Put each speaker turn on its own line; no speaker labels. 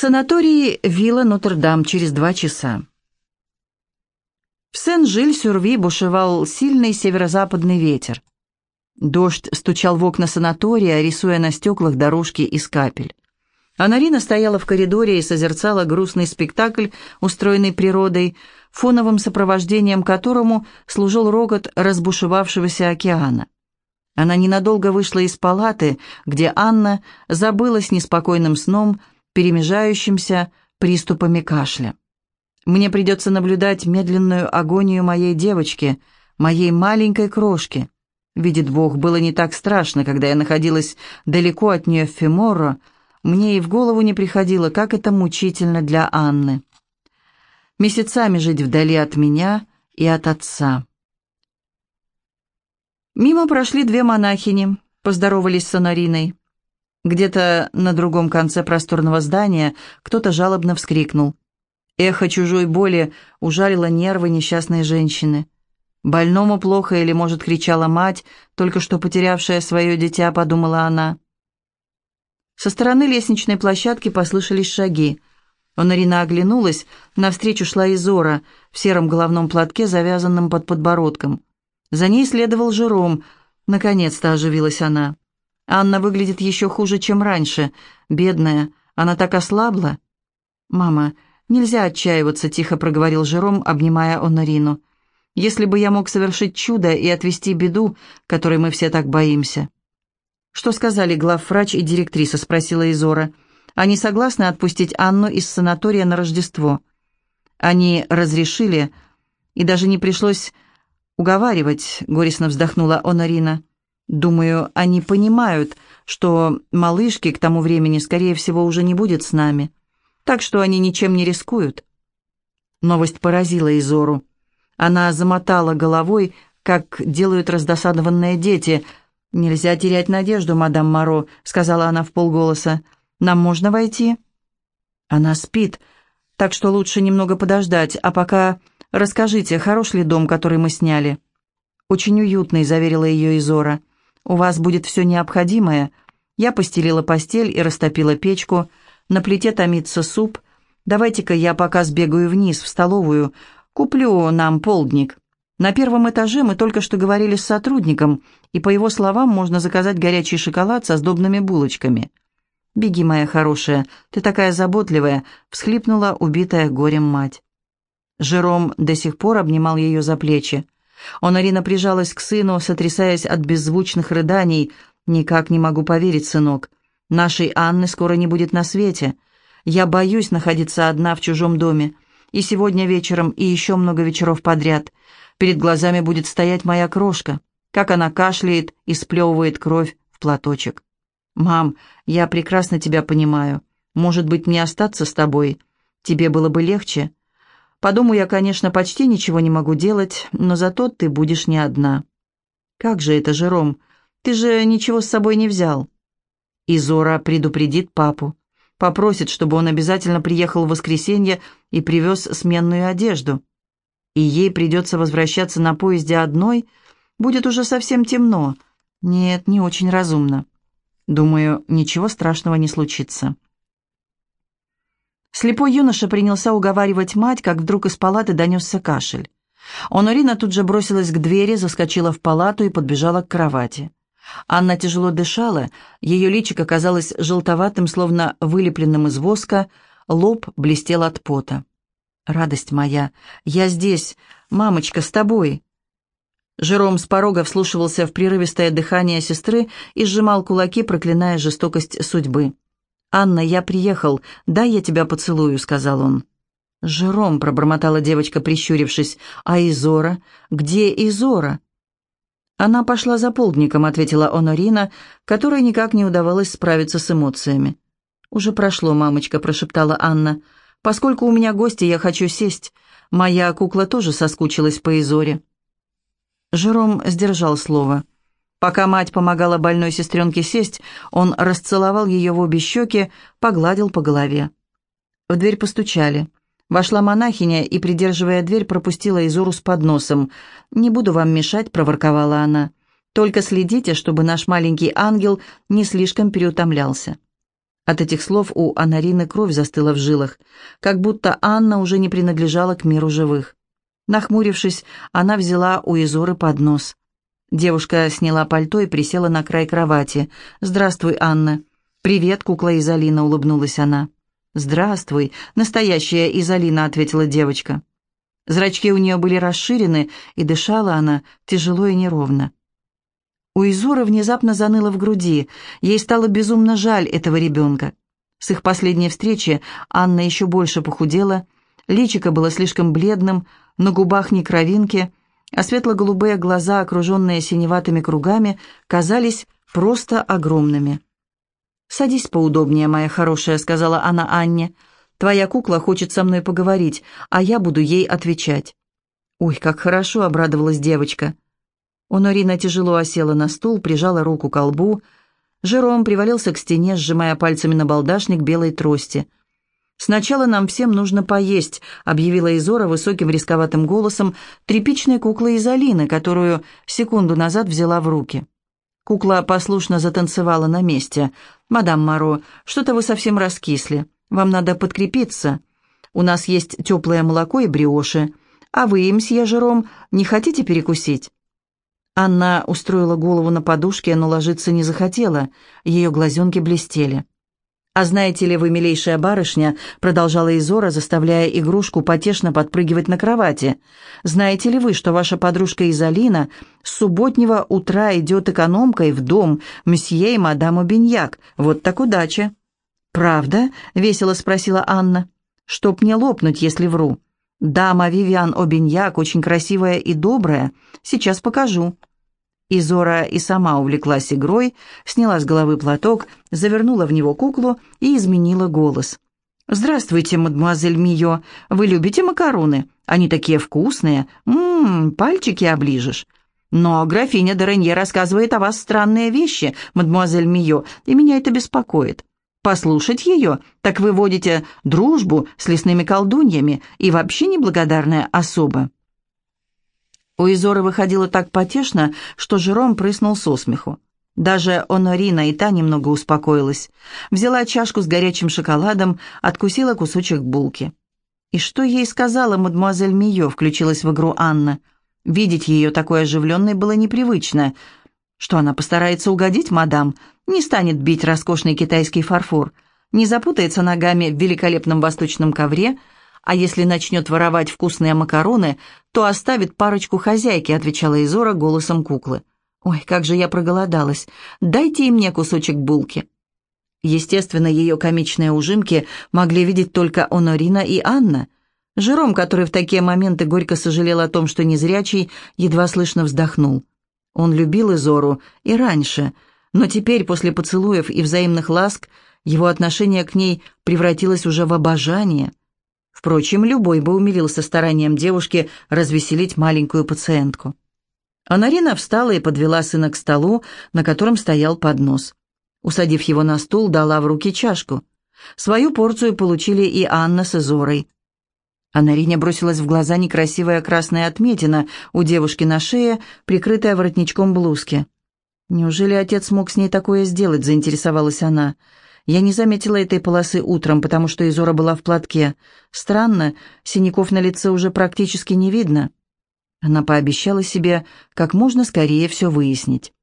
Санаторий «Вилла Нотр-Дам» через два часа. В Сен-Жиль-Сюрви бушевал сильный северо-западный ветер. Дождь стучал в окна санатория, рисуя на стеклах дорожки из капель. Анарина стояла в коридоре и созерцала грустный спектакль, устроенный природой, фоновым сопровождением которому служил рокот разбушевавшегося океана. Она ненадолго вышла из палаты, где Анна забылась неспокойным сном, перемежающимся приступами кашля. Мне придется наблюдать медленную агонию моей девочки, моей маленькой крошки. Видит Бог, было не так страшно, когда я находилась далеко от нее в Феморро, мне и в голову не приходило, как это мучительно для Анны. Месяцами жить вдали от меня и от отца. Мимо прошли две монахини, поздоровались с Анариной. Где-то на другом конце просторного здания кто-то жалобно вскрикнул. Эхо чужой боли ужалило нервы несчастной женщины. «Больному плохо или, может, кричала мать, только что потерявшая свое дитя», — подумала она. Со стороны лестничной площадки послышались шаги. Онарина оглянулась, навстречу шла Изора в сером головном платке, завязанном под подбородком. За ней следовал Жером. Наконец-то оживилась она. Анна выглядит еще хуже, чем раньше. Бедная, она так ослабла. «Мама, нельзя отчаиваться», — тихо проговорил Жером, обнимая Онорину. «Если бы я мог совершить чудо и отвести беду, которой мы все так боимся». «Что сказали главврач и директриса?» — спросила Изора. «Они согласны отпустить Анну из санатория на Рождество?» «Они разрешили, и даже не пришлось уговаривать», — горестно вздохнула Онорина. Думаю, они понимают, что малышки к тому времени, скорее всего, уже не будет с нами. Так что они ничем не рискуют. Новость поразила Изору. Она замотала головой, как делают раздосадованные дети. «Нельзя терять надежду, мадам Моро», — сказала она в полголоса. «Нам можно войти?» «Она спит, так что лучше немного подождать, а пока расскажите, хорош ли дом, который мы сняли?» «Очень уютный», — заверила ее Изора. У вас будет все необходимое. Я постелила постель и растопила печку. На плите томится суп. Давайте-ка я пока сбегаю вниз, в столовую. Куплю нам полдник. На первом этаже мы только что говорили с сотрудником, и, по его словам, можно заказать горячий шоколад со сдобными булочками. «Беги, моя хорошая, ты такая заботливая», — всхлипнула убитая горем мать. Жером до сих пор обнимал ее за плечи. Онарина прижалась к сыну, сотрясаясь от беззвучных рыданий. «Никак не могу поверить, сынок. Нашей Анны скоро не будет на свете. Я боюсь находиться одна в чужом доме. И сегодня вечером, и еще много вечеров подряд. Перед глазами будет стоять моя крошка, как она кашляет и сплевывает кровь в платочек. «Мам, я прекрасно тебя понимаю. Может быть, мне остаться с тобой? Тебе было бы легче?» По дому я, конечно, почти ничего не могу делать, но зато ты будешь не одна. Как же это, Жером? Ты же ничего с собой не взял. И Зора предупредит папу. Попросит, чтобы он обязательно приехал в воскресенье и привез сменную одежду. И ей придется возвращаться на поезде одной. Будет уже совсем темно. Нет, не очень разумно. Думаю, ничего страшного не случится. Слепой юноша принялся уговаривать мать, как вдруг из палаты донесся кашель. Онорина тут же бросилась к двери, заскочила в палату и подбежала к кровати. Анна тяжело дышала, ее личико казалось желтоватым, словно вылепленным из воска, лоб блестел от пота. «Радость моя, я здесь, мамочка, с тобой!» Жером с порога вслушивался в прерывистое дыхание сестры и сжимал кулаки, проклиная жестокость судьбы. «Анна, я приехал. Дай я тебя поцелую», — сказал он. «Жером», — пробормотала девочка, прищурившись. «А Изора? Где Изора?» «Она пошла за полдником», — ответила Онорина, которой никак не удавалось справиться с эмоциями. «Уже прошло, мамочка», — прошептала Анна. «Поскольку у меня гости, я хочу сесть. Моя кукла тоже соскучилась по Изоре». Жером сдержал слово. Пока мать помогала больной сестренке сесть, он расцеловал ее в обе щеки, погладил по голове. В дверь постучали. Вошла монахиня и, придерживая дверь, пропустила Изору с подносом. «Не буду вам мешать», — проворковала она. «Только следите, чтобы наш маленький ангел не слишком переутомлялся». От этих слов у Анарины кровь застыла в жилах, как будто Анна уже не принадлежала к миру живых. Нахмурившись, она взяла у Изоры поднос. Девушка сняла пальто и присела на край кровати. «Здравствуй, Анна». «Привет, кукла Изолина», — улыбнулась она. «Здравствуй, настоящая Изолина», — ответила девочка. Зрачки у нее были расширены, и дышала она тяжело и неровно. У Изуры внезапно заныло в груди. Ей стало безумно жаль этого ребенка. С их последней встречи Анна еще больше похудела, личико было слишком бледным, на губах не кровинки, а светло-голубые глаза, окруженные синеватыми кругами, казались просто огромными. «Садись поудобнее, моя хорошая», — сказала она Анне. «Твоя кукла хочет со мной поговорить, а я буду ей отвечать». «Ой, как хорошо!» — обрадовалась девочка. Онорина тяжело осела на стул, прижала руку к лбу. Жером привалился к стене, сжимая пальцами на балдашник белой трости. «Сначала нам всем нужно поесть», — объявила Изора высоким рисковатым голосом тряпичной куклы Изолины, которую секунду назад взяла в руки. Кукла послушно затанцевала на месте. «Мадам Моро, что-то вы совсем раскисли. Вам надо подкрепиться. У нас есть теплое молоко и бриоши. А вы, мсье Жером, не хотите перекусить?» Анна устроила голову на подушке, но ложиться не захотела. Ее глазенки блестели. «А знаете ли вы, милейшая барышня», — продолжала Изора, заставляя игрушку потешно подпрыгивать на кровати, «знаете ли вы, что ваша подружка Изолина с субботнего утра идет экономкой в дом месье и мадам Обиньяк? Вот так удача!» «Правда?» — весело спросила Анна. «Чтоб мне лопнуть, если вру. Дама Вивиан Обиньяк очень красивая и добрая. Сейчас покажу». И Зора и сама увлеклась игрой, сняла с головы платок, завернула в него куклу и изменила голос. «Здравствуйте, мадемуазель Мио. Вы любите макароны? Они такие вкусные. Ммм, пальчики оближешь». «Но графиня Доренье рассказывает о вас странные вещи, мадемуазель Мио, и меня это беспокоит. Послушать ее, так вы водите дружбу с лесными колдуньями и вообще неблагодарная особа». У Изоры выходило так потешно, что Жером прыснул со смеху. Даже Онорина и та немного успокоилась. Взяла чашку с горячим шоколадом, откусила кусочек булки. «И что ей сказала мадемуазель Мио?» — включилась в игру Анна. Видеть ее такой оживленной было непривычно. Что она постарается угодить, мадам? Не станет бить роскошный китайский фарфор. Не запутается ногами в великолепном восточном ковре — а если начнет воровать вкусные макароны, то оставит парочку хозяйки», — отвечала Изора голосом куклы. «Ой, как же я проголодалась! Дайте и мне кусочек булки!» Естественно, ее комичные ужимки могли видеть только Онорина и Анна. Жером, который в такие моменты горько сожалел о том, что незрячий, едва слышно вздохнул. Он любил Изору и раньше, но теперь, после поцелуев и взаимных ласк, его отношение к ней превратилось уже в обожание. Впрочем, любой бы умилился старанием девушки развеселить маленькую пациентку. Анарина встала и подвела сына к столу, на котором стоял поднос. Усадив его на стул, дала в руки чашку. Свою порцию получили и Анна с Изорой. Анарине бросилась в глаза некрасивая красная отметина у девушки на шее, прикрытая воротничком блузки. «Неужели отец мог с ней такое сделать?» – заинтересовалась она. Я не заметила этой полосы утром, потому что Изора была в платке. Странно, синяков на лице уже практически не видно. Она пообещала себе как можно скорее все выяснить.